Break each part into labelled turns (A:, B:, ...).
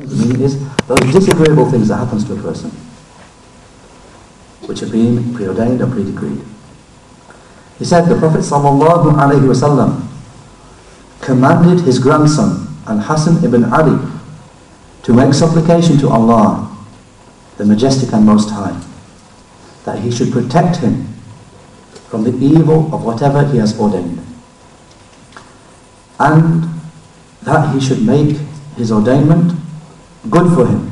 A: Is those disagreeable things that happens to a person, which have been preordained or pre-decreed. He said the Prophet sallallahu alaihi wasallam commanded his grandson Al-Hasan ibn Ali to make supplication to Allah, the Majestic and Most High, that he should protect him from the evil of whatever he has ordained. And that he should make his ordainment good for him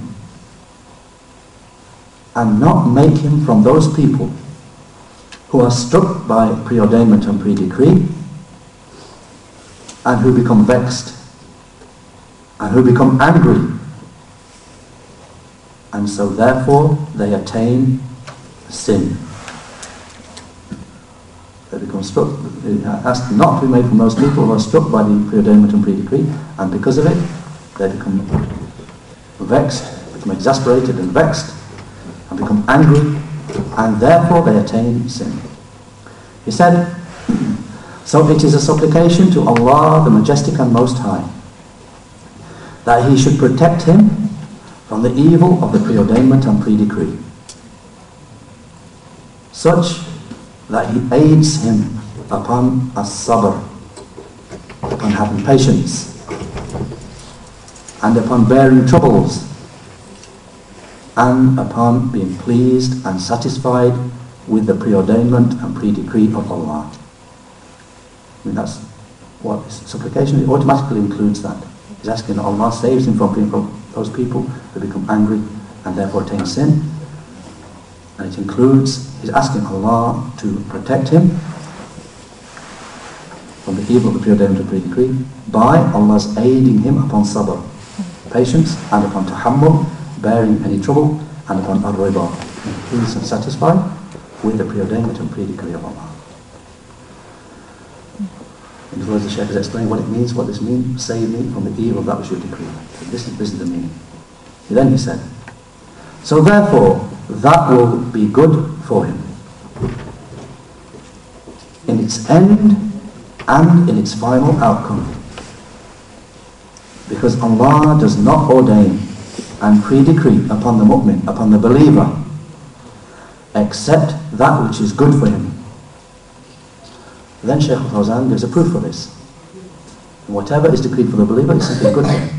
A: and not make him from those people who are struck by preordainment and pre-decree and who become vexed and who become angry and so therefore they attain sin. They become struck, asked not to be made from those people who are struck by the preordainment and pre-decree and because of it they become vexed, become exasperated and vexed and become angry and therefore they attain sin. He said, so it is a supplication to Allah the Majestic and Most High that He should protect him from the evil of the preordainment and pre-decree such that He aids him upon as-sabr upon having patience and upon bearing troubles and upon being pleased and satisfied with the preordainment and pre-decree of Allah. I mean that's what supplication it automatically includes that. He's asking that Allah saves him from being from those people who become angry and therefore attain sin. And it includes, he's asking Allah to protect him from the evil of the preordainment and pre-decree by Allah's aiding him upon sabr, patience, and upon tahammul, bearing any trouble, and upon ar-rida, pleased and satisfied with the preordainment and pre-decree of Allah. In the words the Shaykh has explained what it means, what this means, save me from the evil that was your decree. This is, this is the meaning. Then he said, so therefore, that will be good for him. In its end and in its final outcome. Because Allah does not ordain and pre-decree upon the mu'min, upon the believer, except that which is good for him. Then Shaykh al-Fawzan gives a proof for this. Whatever is decreed for the believer is simply good for him.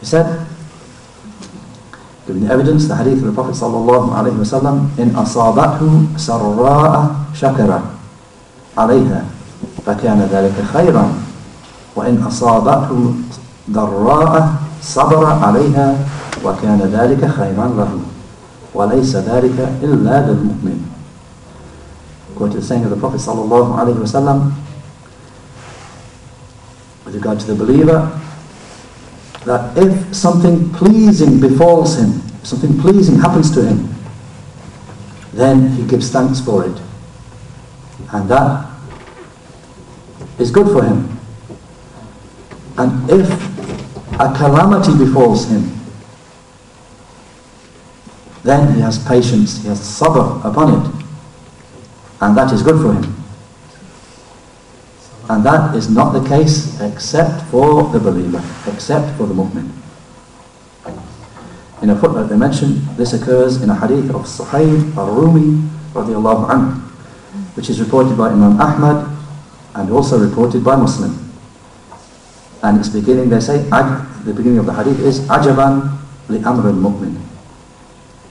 A: He said, giving the evidence, the hadith of the Prophet sallallahu alayhi wa sallam, إن أصابته سراء شكر عليها فكان ذلك خيرا وإن أصابته ضراء صبر عليها وكان ذلك خيرا له وليس ذلك إلا للمؤمن Quoted saying of the Prophet sallallahu wa sallam with regard to the believer that if something pleasing befalls him, something pleasing happens to him, then he gives thanks for it. And that is good for him. And if a calamity befalls him, then he has patience, he has sabr upon it. And that is good for him. And that is not the case except for the believer, except for the mu'min. In a footnote they mention this occurs in a hadith of Suhaib al-Rumi radiallahu anhu, which is reported by Imam Ahmad and also reported by Muslim. And its beginning, they say, the beginning of the hadith is Ajaban li amr al-mu'min.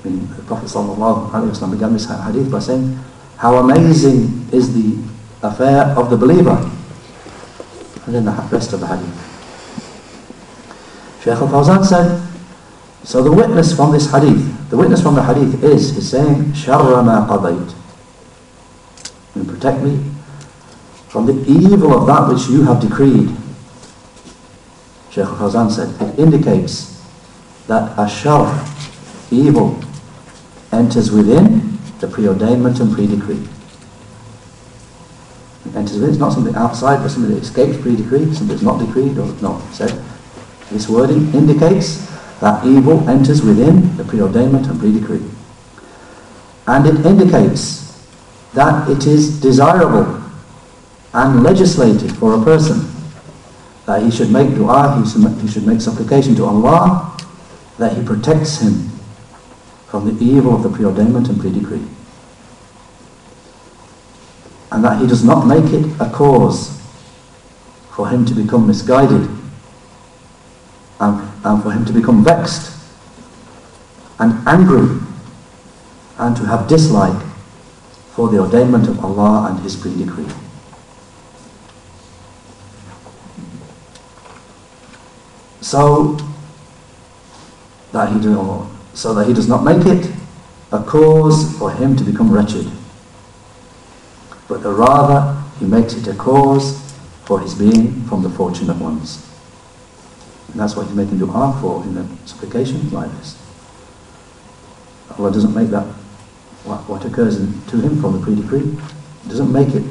A: The Prophet sallallahu alayhi wa began this hadith by saying, how amazing is the affair of the believer and then the rest of the hadith. Shaykh al-Fawzan said, so the witness from this hadith, the witness from the hadith is, is saying, شَرَّ مَا قَضَيْتِ And protect me from the evil of that which you have decreed. Shaykh al-Fawzan said, it indicates that ashar, evil, enters within the preordainment and pre-decree enters within. It's not something outside, but something that escapes pre-decree, something that's not decreed or not said. This wording indicates that evil enters within the preordainment and pre-decree. And it indicates that it is desirable and legislated for a person that he should make dua, he should make supplication to Allah, that he protects him from the evil of the preordainment and pre-decree. And that he does not make it a cause for him to become misguided and, and for him to become vexed and angry and to have dislike for the ordainment of Allah and His pre-decree. So that he do, so that he does not make it a cause for him to become wretched, but rather he makes it a cause for his being from the fortunate ones. And that's what he's making dua for in the supplications like this. Allah doesn't make that what, what occurs to him from the pre-decree. doesn't make it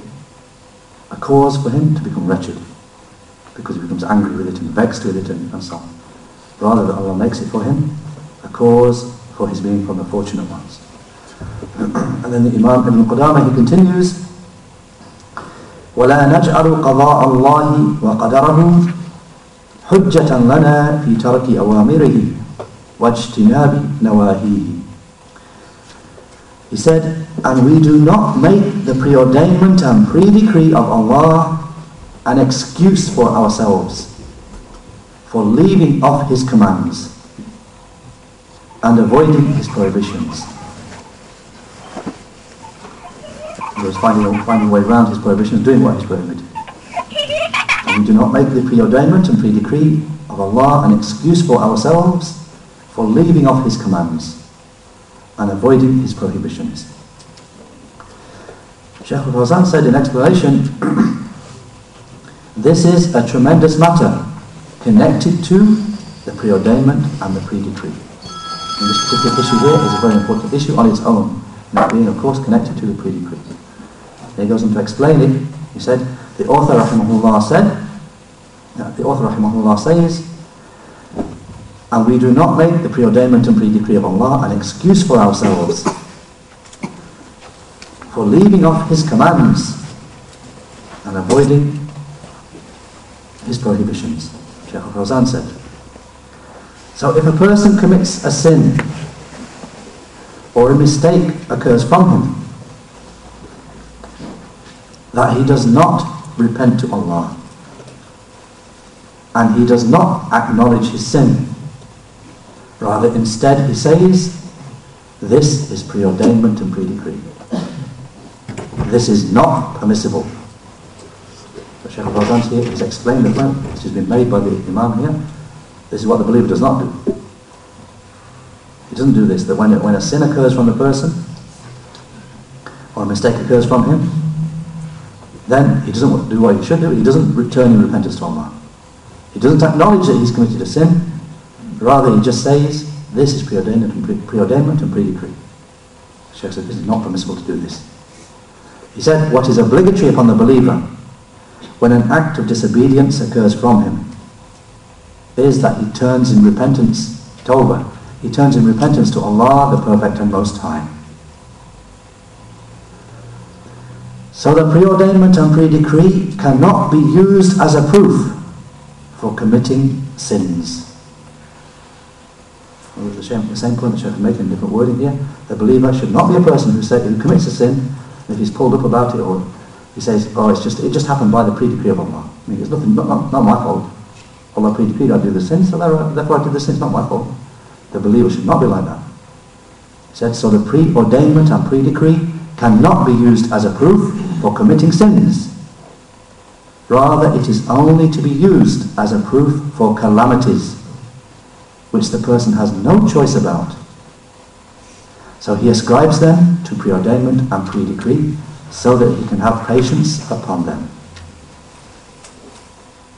A: a cause for him to become wretched because he becomes angry with it and vexed with it and, and so on. Rather that Allah makes it for him a cause for his being from the fortunate ones. and then the Imam Ibn Qudamah he continues ولا نجعل قضاء الله وقدره حجة لنا في ترك أوامره واجتناب نواهيه He said, and we do not make the preordainment and pre-decree of Allah an excuse for ourselves for leaving off His commands and avoiding His prohibitions. He was finding, finding way around His prohibitions, doing what He's prohibited. And we do not make the preordainment and pre-decree of Allah an excuse for ourselves for leaving off His commands and avoiding his prohibitions. Shaykh al-Fawzan said in explanation, this is a tremendous matter connected to the preordainment and the pre-decree. And this particular issue here is a very important issue on its own, not being of course connected to the pre-decree. He goes on to explain it. He said, the author rahimahullah said, the author rahimahullah says, and we do not make the preordainment and pre-decree of Allah an excuse for ourselves for leaving off His commands and avoiding His prohibitions. Shaykh al-Fawzan said. So if a person commits a sin or a mistake occurs from him, that he does not repent to Allah and he does not acknowledge his sin Rather, instead, he says, this is preordainment and pre-decree. This is not permissible. The Shaykh al here has explained the point which has been made by the Imam here. This is what the believer does not do. He doesn't do this, that when, when a sin occurs from the person, or a mistake occurs from him, then he doesn't do what he should do. He doesn't return in repentance to Allah. He doesn't acknowledge that he's committed a sin. Rather, he just says, this is preordainment and, pre preordainment and pre-decree. Sheikh said, this is not permissible to do this. He said, what is obligatory upon the believer when an act of disobedience occurs from him is that he turns in repentance, tawbah. He turns in repentance to Allah, the Perfect and Most High. So the preordainment and pre-decree cannot be used as a proof for committing sins oh, the same, the same point that Shaykh making in different wording here. The believer should not be a person who, say, who commits a sin, if he's pulled up about it, or he says, oh, it's just, it just happened by the pre-decree of Allah. I mean, it's nothing, not, not, not my fault. Allah pre-decreed I do the sin, so therefore I did the sin, it's not my fault. The believer should not be like that. He said, so the preordainment and pre-decree cannot be used as a proof for committing sins. Rather, it is only to be used as a proof for calamities which the person has no choice about. So he ascribes them to preordainment and pre-decree so that he can have patience upon them.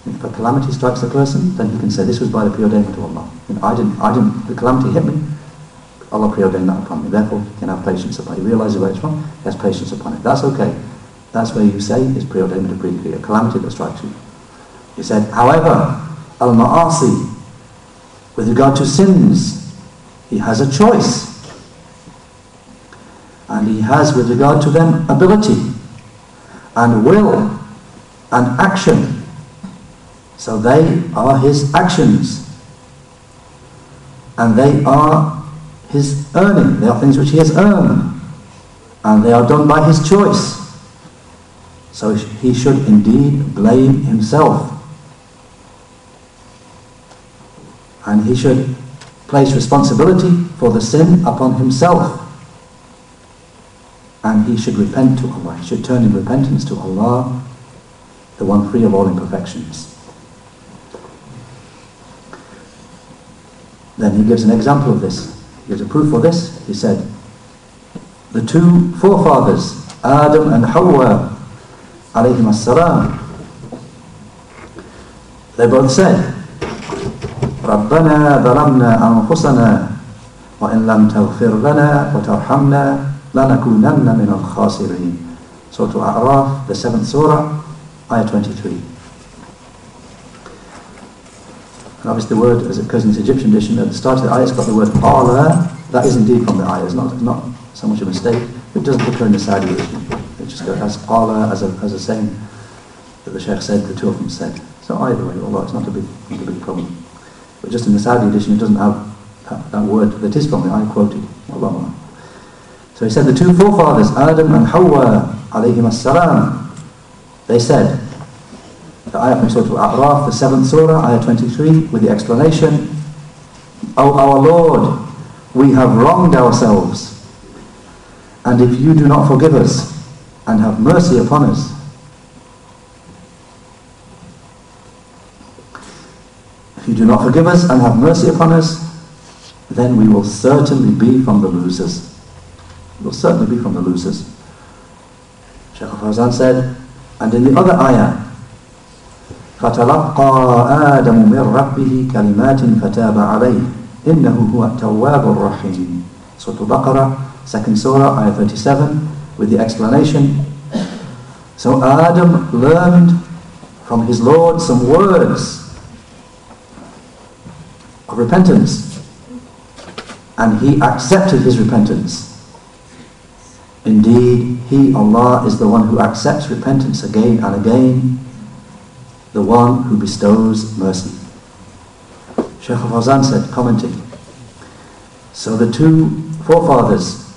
A: If a calamity strikes a person, then he can say, this was by the preordainment of Allah. And I didn't, I didn't, the calamity hit me, Allah preordained that upon me. Therefore, he can have patience upon it. He realizes where it's from, has patience upon it. That's okay. That's where you say is preordainment and pre-decree, a calamity that strikes you. He said, however, al-ma'asi, with regard to sins, he has a choice. And he has, with regard to them, ability and will and action. So they are his actions. And they are his earning. They are things which he has earned. And they are done by his choice. So he should indeed blame himself. And he should place responsibility for the sin upon himself And he should repent to Allah. He should turn in repentance to Allah, the one free of all imperfections. Then he gives an example of this. He gives a proof for this. He said, the two forefathers, Adam and Hawa, alayhim as-salam, they both said, ربنا ظلمنا أنفسنا وإن لم تغفر لنا وترحمنا لنكونن من الخاسرين Surah Al-A'raf, the seventh surah, ayah 23. And obviously the word, as it occurs in this Egyptian edition, at the start of the ayah it's got the word Allah. That is indeed from the ayah. It's not, not so much a mistake. It doesn't occur in the Saudi edition. It just goes as Allah, as a, as a saying that the Sheikh said, the two of them said. So either way, Allah, it's not a big, not a big problem. But just in the Saudi edition, it doesn't have that, that word that is from the ayah quoted. Allah. so he said the two forefathers, Adam and Hawa, alayhim as-salam, they said, the ayah from Surah Al-A'raf, the seventh surah, ayah 23, with the explanation, O our Lord, we have wronged ourselves, and if you do not forgive us and have mercy upon us, if you do not forgive us and have mercy upon us, then we will certainly be from the losers We will certainly be from the losers. Shaykh Fawzan said, and in the other ayah, فتلقى آدم من ربه كلمات فتاب عليه إنه هو التواب الرحيم Surah Al-Baqarah, second surah, ayah 37, with the explanation. So Adam learned from his Lord some words of repentance and he accepted his repentance. Indeed, He, Allah, is the one who accepts repentance again and again, the one who bestows mercy. Shaykh Fawzan said, commenting, So the two forefathers,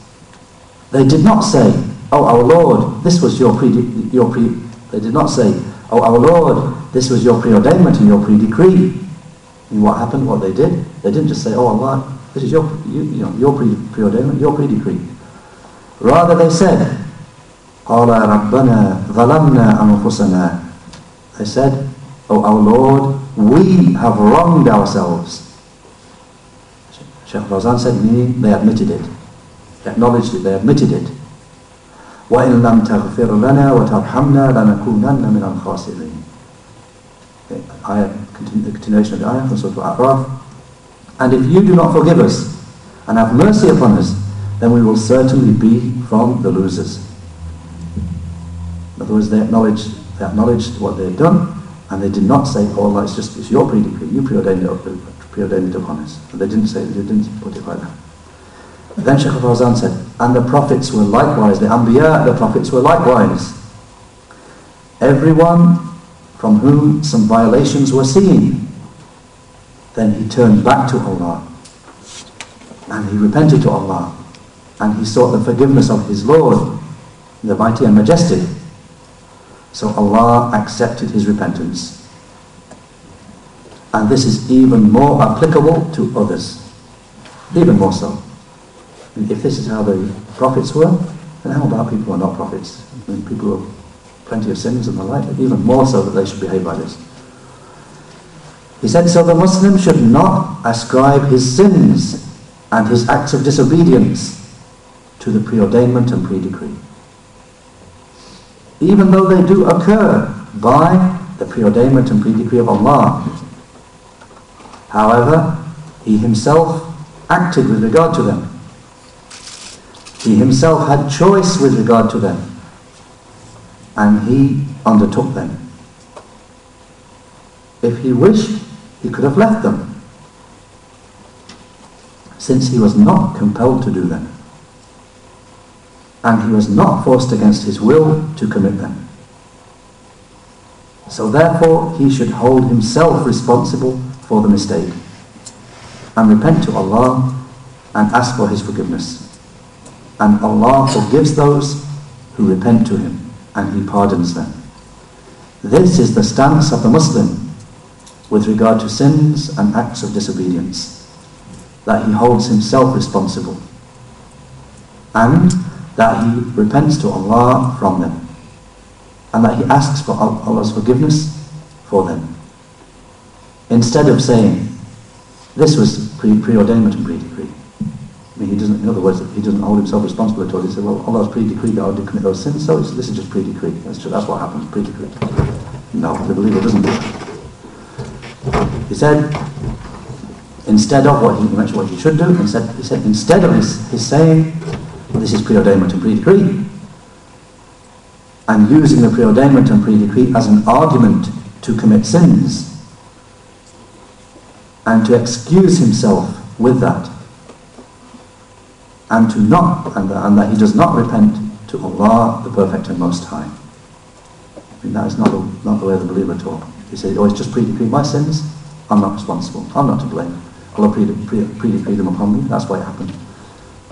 A: they did not say, Oh our Lord, this was your pre, your pre they did not say, Oh our Lord, this was your preordainment and your pre-decree. And what happened, what they did, they didn't just say, Oh Allah, this is your, you, you know, your pre, preordainment, your pre-decree. Rather they said, قَالَ رَبَّنَا ظَلَمْنَا أَنفُسَنَا They said, O oh, our Lord, we have wronged ourselves. Sheikh Fawzan said, meaning they admitted it. They acknowledged it, they admitted it. وَإِن لَمْ تَغْفِرْ لَنَا وَتَرْحَمْنَا لَنَكُونَنَّ مِنَ الْخَاسِرِينَ okay, ayah, continuation of the ayah from Surah Al-A'raf. And if you do not forgive us and have mercy upon us, then we will certainly be from the losers. In other words, they acknowledged, they acknowledged what they had done, and they did not say, oh Allah, it's just it's your pre-decree, you preordained it, preordained it upon us. And they didn't say, they didn't put it like that. Then Shaykh Fawzan said, and the prophets were likewise, the Anbiya, the prophets were likewise. Everyone from whom some violations were seen, then he turned back to Allah. And he repented to Allah. And he sought the forgiveness of his Lord, the mighty and majestic. So Allah accepted his repentance. And this is even more applicable to others. Even more so. And if this is how the prophets were, then how about people who are not prophets? I mean, people who have plenty of sins and the like, even more so that they should behave like this. He said, so the Muslim should not ascribe his sins and his acts of disobedience to the preordainment and pre-decree. Even though they do occur by the preordainment and pre-decree of Allah. However, he himself acted with regard to them. He himself had choice with regard to them. And he undertook them. If he wished, he could have left them. Since he was not compelled to do them. And he was not forced against his will to commit them. So therefore he should hold himself responsible for the mistake and repent to Allah and ask for his forgiveness. And Allah forgives those who repent to him and he pardons them. This is the stance of the Muslim with regard to sins and acts of disobedience, that he holds himself responsible and that he repents to Allah from them and that he asks for Allah's forgiveness for them. Instead of saying, this was pre- preordainment and pre-decree. I mean, he doesn't, in other words, he doesn't hold himself responsible at all. He said, well, Allah's pre-decreed that I would commit those sins, so this is just pre-decree. That's, that's what happens, pre-decree. No, the believer doesn't do. He said, instead of what he mentioned what he should do, instead, he said, instead of his, his saying, this is preordainment and pre-decree, and using the preordainment and pre-decree as an argument to commit sins and to excuse himself with that and to not and, and that he does not repent to Allah the perfect and most high. I mean that is not, not the way of the believer at all. He said oh it's just pre-decreed my sins. I'm not responsible. I'm not to blame. Allah pre-decreed pre them upon me. That's why it happened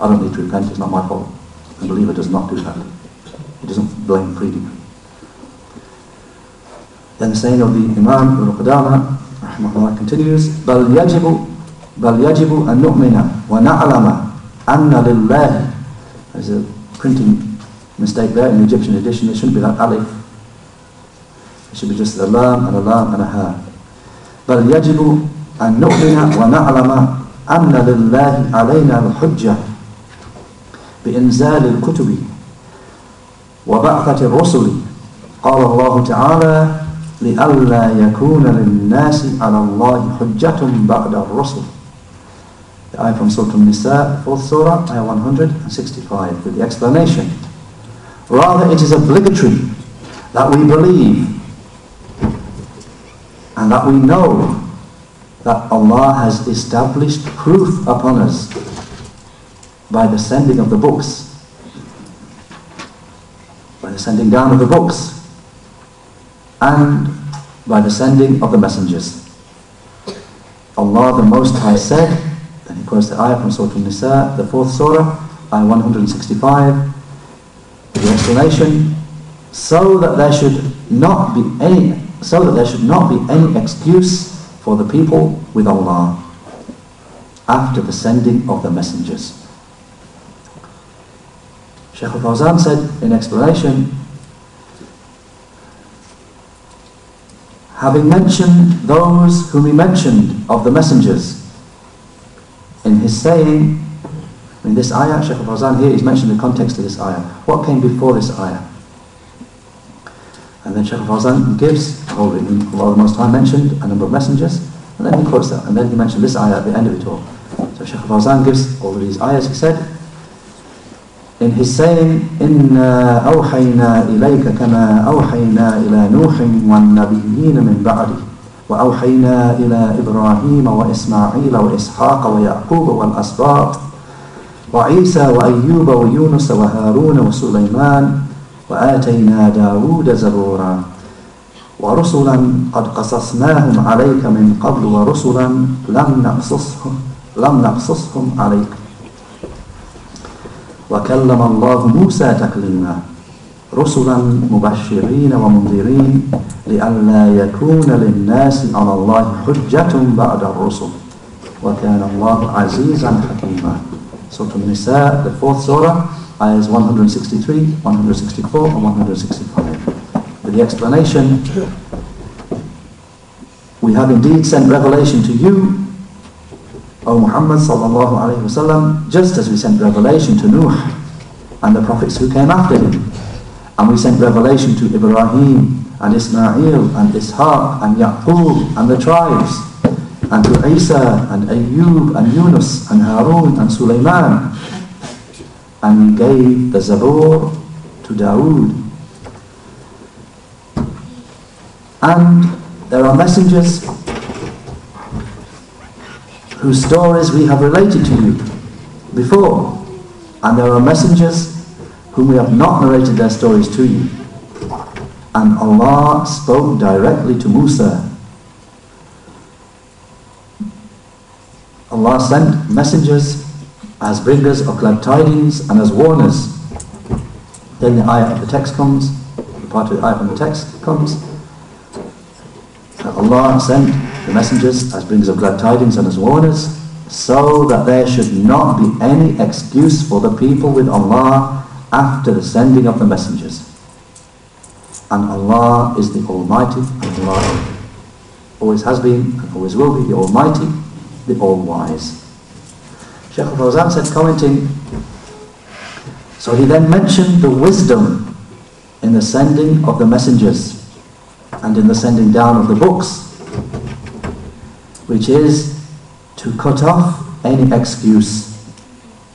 A: I don't need to repent it's not my fault the believer does not do that he doesn't blame pre-decree. Then the saying of the Imam Ibn Qudama, rahmahullah, continues, بَلْ يَجِبُ بَلْ يَجِبُ أَن نُؤْمِنَ وَنَعْلَمَ أَنَّ لِلَّهِ There's a printing mistake there in the Egyptian edition. It shouldn't be that alif. It should be just a lam and a lam and a ha. بَلْ يَجِبُ أن نؤمن ونعلم أن لله علينا الحجة بإنزال الكتب وبعثة الرسل قال الله تعالى لئلا يكون للناس على الله حجة بعد الرسل The ayah from Surah An-Nisa, 4th Surah, ayah 165, with the explanation. Rather, it is obligatory that we believe and that we know that Allah has established proof upon us by the sending of the books by the sending down of the books and by the sending of the messengers. Allah the Most High said, then he quotes the ayah from Surah An-Nisa, the fourth surah, ayah 165, the explanation, so that there should not be any, so that there should not be any excuse for the people with Allah after the sending of the messengers. Shaykh al-Fawzan said in explanation, having mentioned those whom he mentioned of the messengers, in his saying, in this ayah, Shaykh al-Fawzan here, he's mentioned the context of this ayah. What came before this ayah? And then Shaykh al-Fawzan gives, Allah the Most High mentioned a number of messengers, and then he quotes that, and then he mentioned this ayah at the end of it all. So Shaykh al-Fawzan gives all of these ayahs, he said, in his saying, إِنَّا أَوْحَيْنَا إِلَيْكَ كَمَا أَوْحَيْنَا إِلَى نُوحٍ وَالنَّبِيِّينَ مِنْ بَعْدِهِ وأوحينا إلى إبراهيم وإسماعيل وإسحاق ويعقوب والأسباط وعيسى وأيوب ويونس وهارون وسليمان وآتينا داود زبورا. ورسلا قد قصصناهم عليك من قبل ورسلا لم نقصصهم لم نقصصهم عليك. وكلم الله موسى تكليما. رسلا مبشرين ومنذرين لئلا يكون للناس على الله حجة بعد الرسل. وكان الله عزيزا حكيما. Surah An-Nisa, the fourth surah, ayahs 163, 164 and 165. With the explanation, we have indeed sent revelation to you. O Muhammad sallallahu alayhi wasallam, just as we sent revelation to Nuh and the prophets who came after him. And we sent revelation to Ibrahim and Ismail and Ishaq and Yaqub and the tribes and to Isa and Ayyub and Yunus and Harun and Sulaiman. And we gave the Zabur to Dawood. And there are messengers whose stories we have related to you before. And there are messengers whom we have not narrated their stories to you. And Allah spoke directly to Musa. Allah sent messengers as bringers of glad tidings and as warners. Then the ayah of the text comes, the part of the ayah from the text comes. Allah sent the messengers as bringers of glad tidings and as warners, so that there should not be any excuse for the people with Allah after the sending of the messengers. And Allah is the Almighty, and Allah always has been and always will be the Almighty, the All-Wise. Shaykh al-Fawzan said, commenting, so he then mentioned the wisdom in the sending of the messengers and in the sending down of the books, which is to cut off any excuse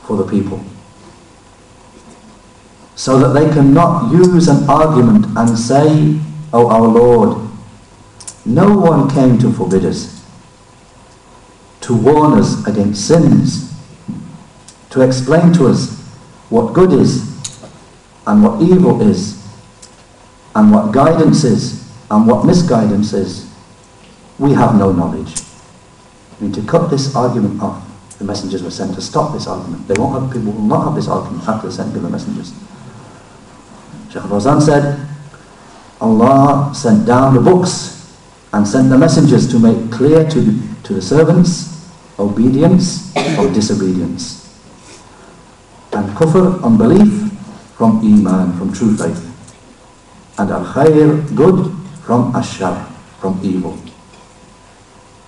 A: for the people so that they cannot use an argument and say, O oh, our Lord, no one came to forbid us, to warn us against sins, to explain to us what good is and what evil is, and what guidance is and what misguidance is. We have no knowledge. Mean, to cut this argument off, the messengers were sent to stop this argument. They won't have, people will not have this argument after the sending of the messengers. Shaykh Fawzan said, Allah sent down the books and sent the messengers to make clear to the, to the servants obedience or disobedience. And kufr, unbelief, from iman, from true faith. And al-khair, good, from ashar, from evil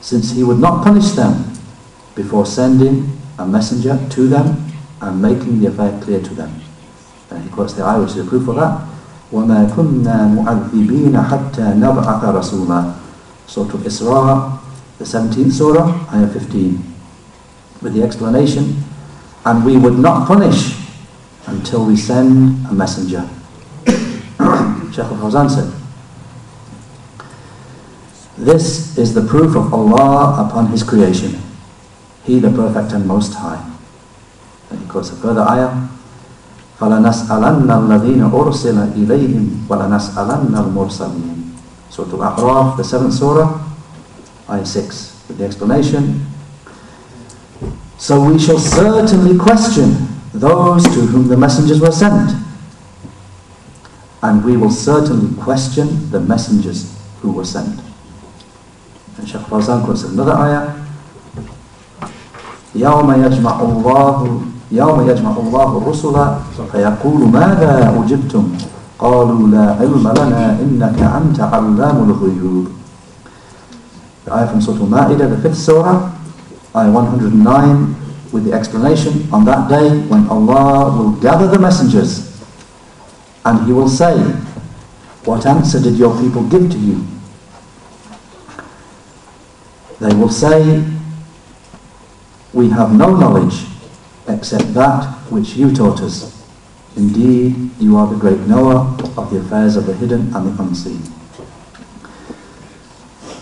A: Since he would not punish them before sending a messenger to them and making the affair clear to them. And he quotes the ayah which is a proof for that. وَمَا كُنَّا مُعَذِّبِينَ حَتَّى نَبْعَثَ رَسُولًا Surah Al-Isra, the 17th surah, ayah 15. With the explanation, and we would not punish until we send a messenger. Shaykh al-Fawzan said, This is the proof of Allah upon His creation. He the Perfect and Most High. And he quotes a further ayah, فَلَنَسْأَلَنَّ الَّذِينَ أُرْسِلَ إِلَيْهِمْ وَلَنَسْأَلَنَّ الْمُرْسَلِينَ Surah Al-A'raf, the 7th surah, ayah 6, with the explanation. So we shall certainly question those to whom the messengers were sent. And we will certainly question the messengers who were sent. Fawzan quotes another ayah. يَوْمَ يَجْمَعُ اللَّهُ يوم يجمع الله الرسل فيقول ماذا أجبتم قالوا لا علم لنا إنك أنت علام الغيوب The ayah from Surah Al-Ma'idah, the fifth surah, ayah 109, with the explanation, on that day when Allah will gather the messengers and He will say, What answer did your people give to you? They will say, We have no knowledge except that which you taught us. Indeed, you are the great knower of the affairs of the hidden and the unseen.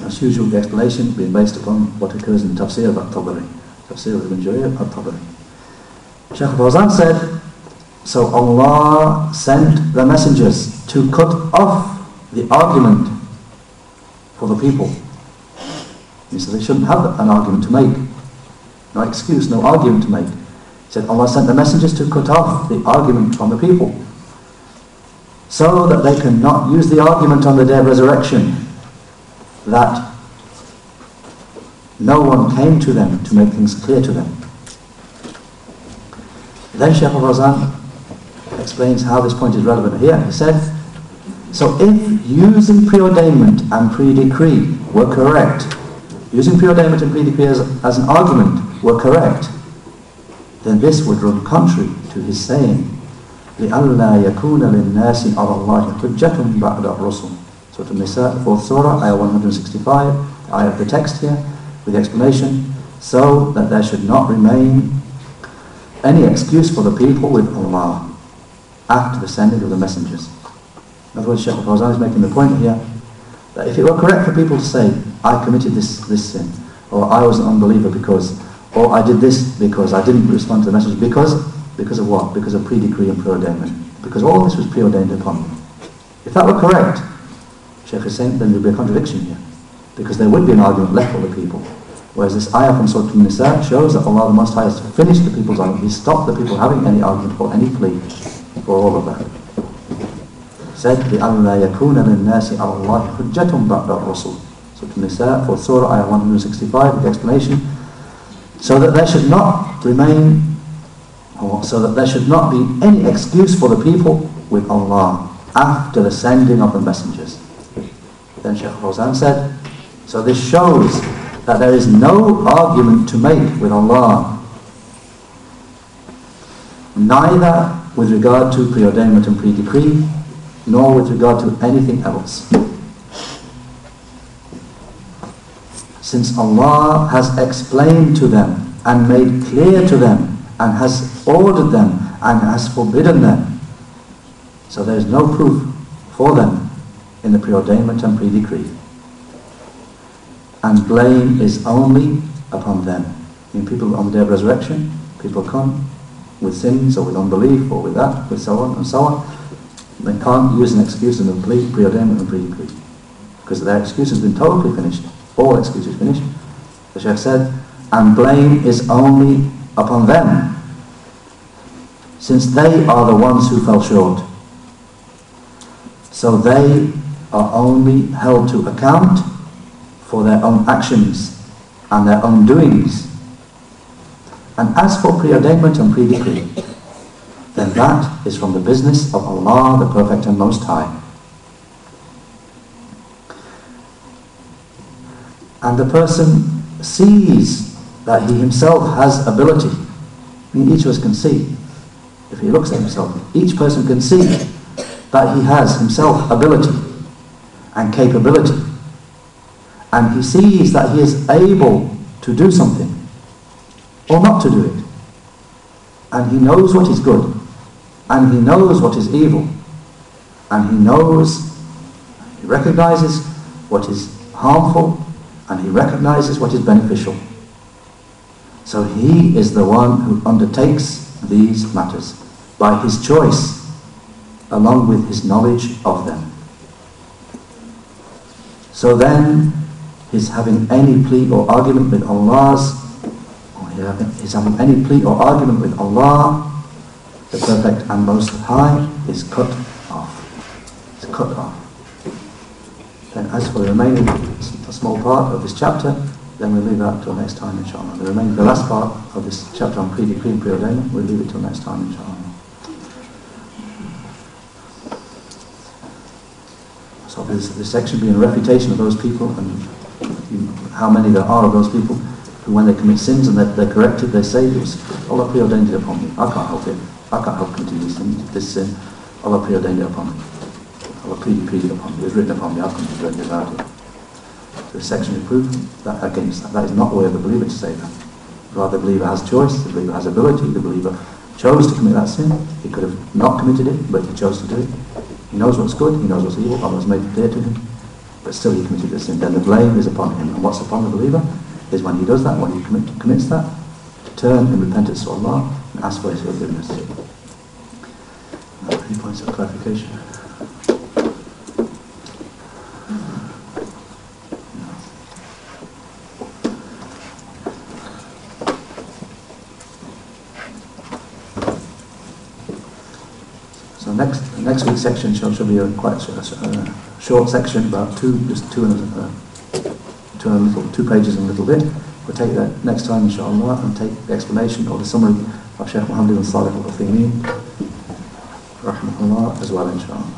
A: As usual, the explanation being based upon what occurs in Tafsir of At-Tabari. Tafsir of Ibn At-Tabari. Said, so Allah sent the messengers to cut off the argument for the people. He said they shouldn't have an argument to make. No excuse, no argument to make He said Allah sent the messengers to cut off the argument from the people so that they cannot use the argument on the day of resurrection that no one came to them to make things clear to them. Then Shaykh al-Fawzan explains how this point is relevant here. He said, so if using preordainment and pre-decree were correct, using preordainment and pre-decree as an argument were correct, then this would run contrary to his saying, لِأَلَّا يَكُونَ لِلنَّاسِ عَلَى اللَّهِ حُجَّةٌ بَعْدَ الرُّسُلِ So to Nisa, 4th Surah, Ayah 165, I ayah the text here, with the explanation, so that there should not remain any excuse for the people with Allah after the sending of the messengers. In other words, Shaykh al is making the point here that if it were correct for people to say, I committed this, this sin, or I was an unbeliever because or I did this because I didn't respond to the message because because of what? Because of pre-decree and preordainment. Because all this was preordained upon me. If that were correct, Sheikh is saying then there would be a contradiction here. Because there would be an argument left for the people. Whereas this ayah from Surah An-Nisa shows that Allah the Most High has finished the people's argument. He stopped the people having any argument or any plea for all of that said, لِأَلَّا يَكُونَ Nasi عَلَى اللَّهِ حُجَّةٌ بَعْدَ So Surah Nisa for Surah Ayah 165 the explanation. So that there should not remain, or so that there should not be any excuse for the people with Allah after the sending of the messengers. Then Shaykh Fawzan said, so this shows that there is no argument to make with Allah, neither with regard to preordainment and pre-decree, nor with regard to anything else. Since Allah has explained to them and made clear to them and has ordered them and has forbidden them. So there is no proof for them in the preordainment and pre-decree and blame is only upon them. In people on the day of resurrection, people come with sins or with unbelief or with that, with so on and so on. They can't use an excuse in the preordainment and pre-decree because their excuse has been totally finished. All excuses finished. The Sheikh said, and blame is only upon them since they are the ones who fell short. So they are only held to account for their own actions and their own doings. And as for preordainment and pre-decree, then that is from the business of Allah, the Perfect and Most High. And the person sees that he himself has ability. I mean, each of us can see. If he looks at himself, each person can see that he has himself ability and capability and he sees that he is able to do something or not to do it. And he knows what is good and he knows what is evil and he knows, he recognizes what is harmful and he recognizes what is beneficial. So he is the one who undertakes these matters by his choice along with his knowledge of them. So then is having any plea or argument with Allah's, or is having any plea or argument with Allah, the Perfect and Most High, is cut off. It's cut off. Then as for the remaining small part of this chapter, then we'll leave that till next time, inshallah. The remaining, the last part of this chapter on pre-decree and preordainment, we'll leave it till next time, inshallah. So this, this section being a refutation of those people and how many there are of those people who when they commit sins and they're, they're corrected, they say, it was Allah preordained it upon me. I can't help it. I can't help committing this sin. This sin. Allah preordained it upon me. Allah pre-decreed it upon me. It was written upon me. I couldn't do anything about it. This section is proof that against that. That is not the way of the believer to say that. Rather, the believer has choice, the believer has ability, the believer chose to commit that sin. He could have not committed it, but he chose to do it. He knows what's good, he knows what's evil, Allah has made it clear to him but still he committed the sin, then the blame is upon him. And what's upon the believer is when he does that, when he commit, commits that, to turn in repentance to Allah ask for his forgiveness. Any points of clarification? So next next week's section shall, shall be a quite uh, short section, about two, just two and a, uh, two, and a little, two pages and a little bit. We'll take that next time, inshallah, and take the explanation or the summary الشيخ محمد بن صالح العثيمين رحمه الله أزواله إن شاء الله.